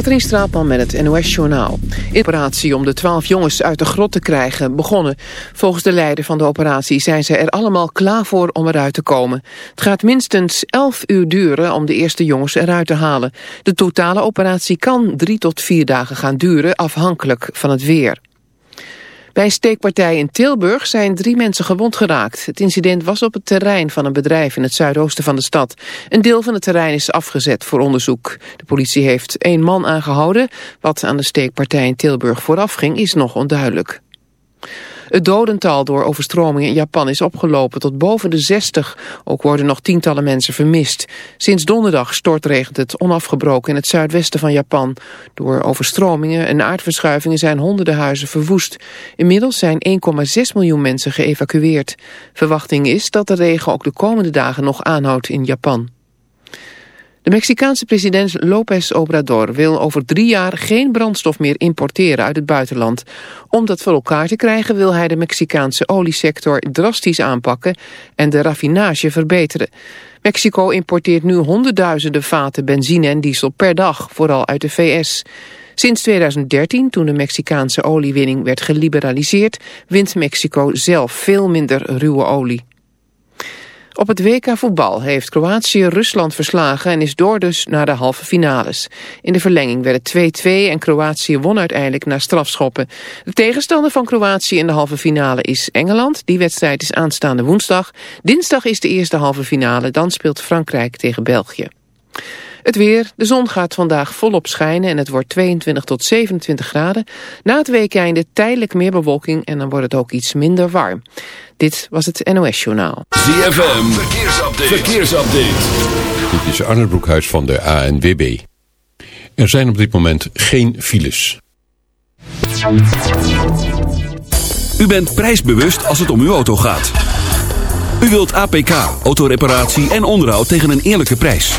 Katrien Straatman met het NOS-journaal. De operatie om de twaalf jongens uit de grot te krijgen begonnen. Volgens de leider van de operatie zijn ze er allemaal klaar voor om eruit te komen. Het gaat minstens elf uur duren om de eerste jongens eruit te halen. De totale operatie kan drie tot vier dagen gaan duren, afhankelijk van het weer. Bij een steekpartij in Tilburg zijn drie mensen gewond geraakt. Het incident was op het terrein van een bedrijf in het zuidoosten van de stad. Een deel van het terrein is afgezet voor onderzoek. De politie heeft één man aangehouden. Wat aan de steekpartij in Tilburg vooraf ging is nog onduidelijk. Het dodental door overstromingen in Japan is opgelopen tot boven de 60. Ook worden nog tientallen mensen vermist. Sinds donderdag stortregent het onafgebroken in het zuidwesten van Japan. Door overstromingen en aardverschuivingen zijn honderden huizen verwoest. Inmiddels zijn 1,6 miljoen mensen geëvacueerd. Verwachting is dat de regen ook de komende dagen nog aanhoudt in Japan. De Mexicaanse president López Obrador wil over drie jaar geen brandstof meer importeren uit het buitenland. Om dat voor elkaar te krijgen wil hij de Mexicaanse oliesector drastisch aanpakken en de raffinage verbeteren. Mexico importeert nu honderdduizenden vaten benzine en diesel per dag, vooral uit de VS. Sinds 2013, toen de Mexicaanse oliewinning werd geliberaliseerd, wint Mexico zelf veel minder ruwe olie. Op het WK voetbal heeft Kroatië Rusland verslagen en is door dus naar de halve finales. In de verlenging werd het 2-2 en Kroatië won uiteindelijk naar strafschoppen. De tegenstander van Kroatië in de halve finale is Engeland. Die wedstrijd is aanstaande woensdag. Dinsdag is de eerste halve finale, dan speelt Frankrijk tegen België. Het weer. De zon gaat vandaag volop schijnen en het wordt 22 tot 27 graden. Na het weekeinde tijdelijk meer bewolking en dan wordt het ook iets minder warm. Dit was het NOS Journaal. ZFM. Verkeersupdate. Verkeersupdate. Dit is Arne Broekhuis van de ANWB. Er zijn op dit moment geen files. U bent prijsbewust als het om uw auto gaat. U wilt APK, autoreparatie en onderhoud tegen een eerlijke prijs.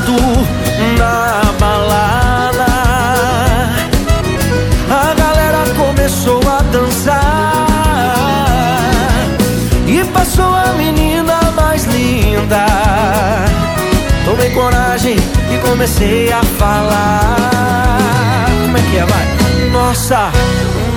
Na balada. A galera começou a dançar E passou a menina mais linda. Tomei coragem e comecei a falar. Como é que é, vai? Nossa,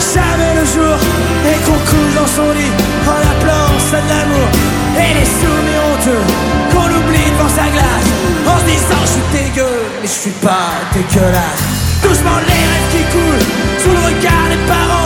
jamais le jour et qu'on coule dans son lit en appelant ça de l'amour. Et les souvenirs honteux qu'on oublie devant sa glace en se disant je suis dégueu, mais je suis pas dégueulasse. Doucement les rêves qui coulent sous le regard des parents.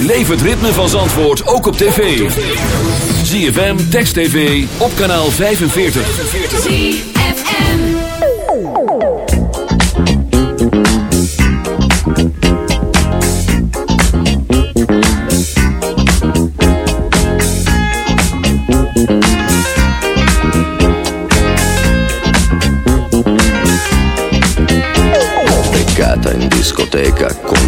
Beleef het ritme van Zandvoort ook op tv. ZFM, Text TV, op kanaal 45. ZFM. beccata in discoteca con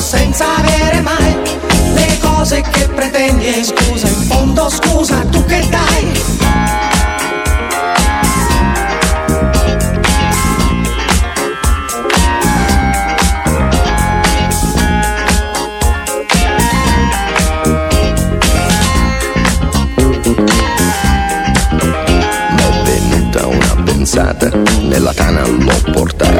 Senza avere mai le cose che pretendi e scusa, in fondo scusa, tu che dai? m'è una pensata, nella tana l'ho portata,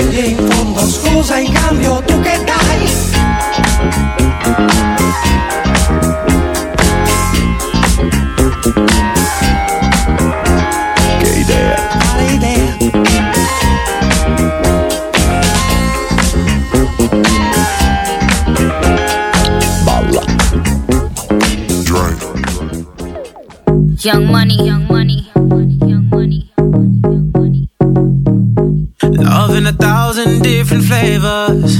Pretendi in fondo. Scusa in cambio tu che dai? che idea, Quale idea? balla, Young money, young money, different flavors.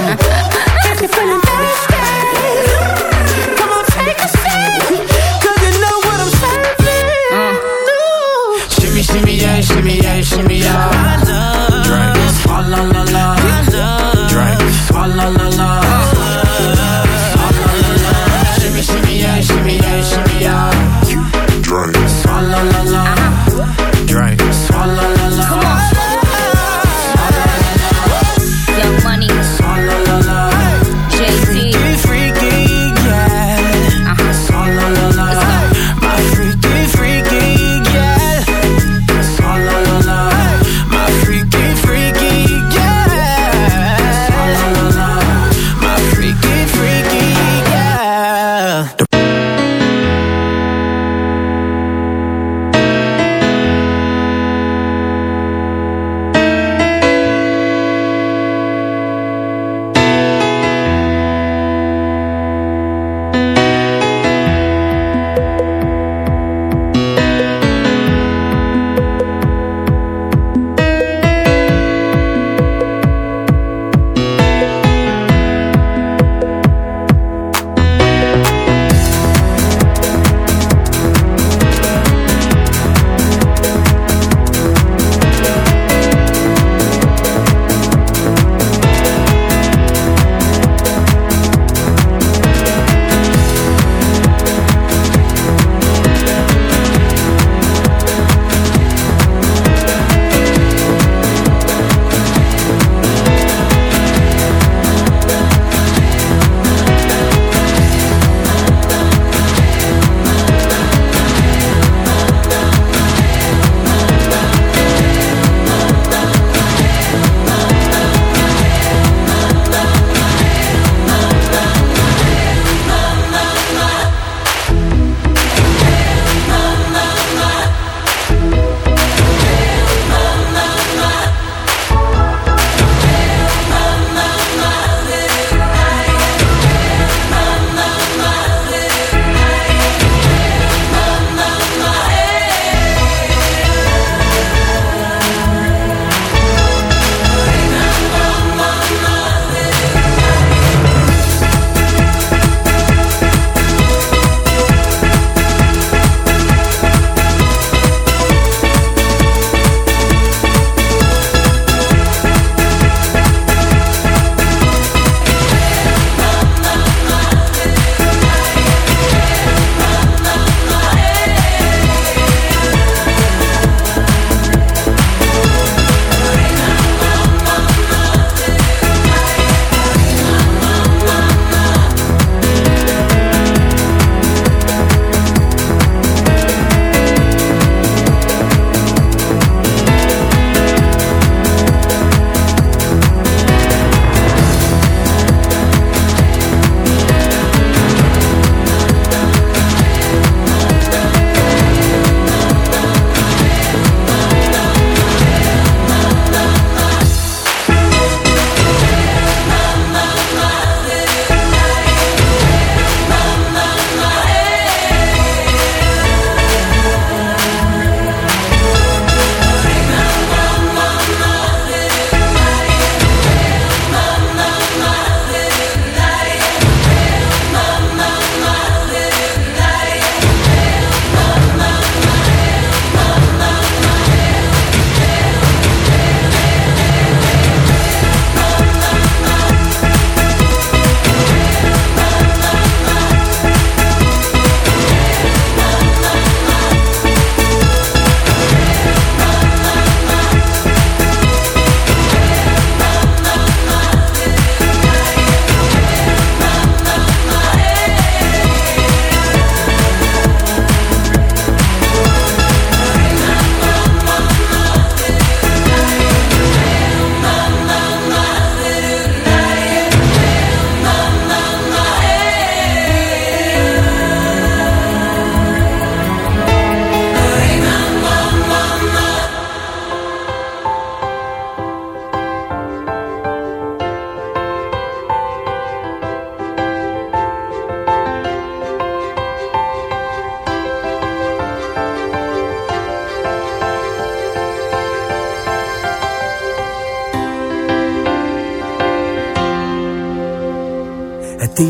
if you're feeling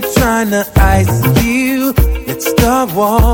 trying to ice you? It's the walking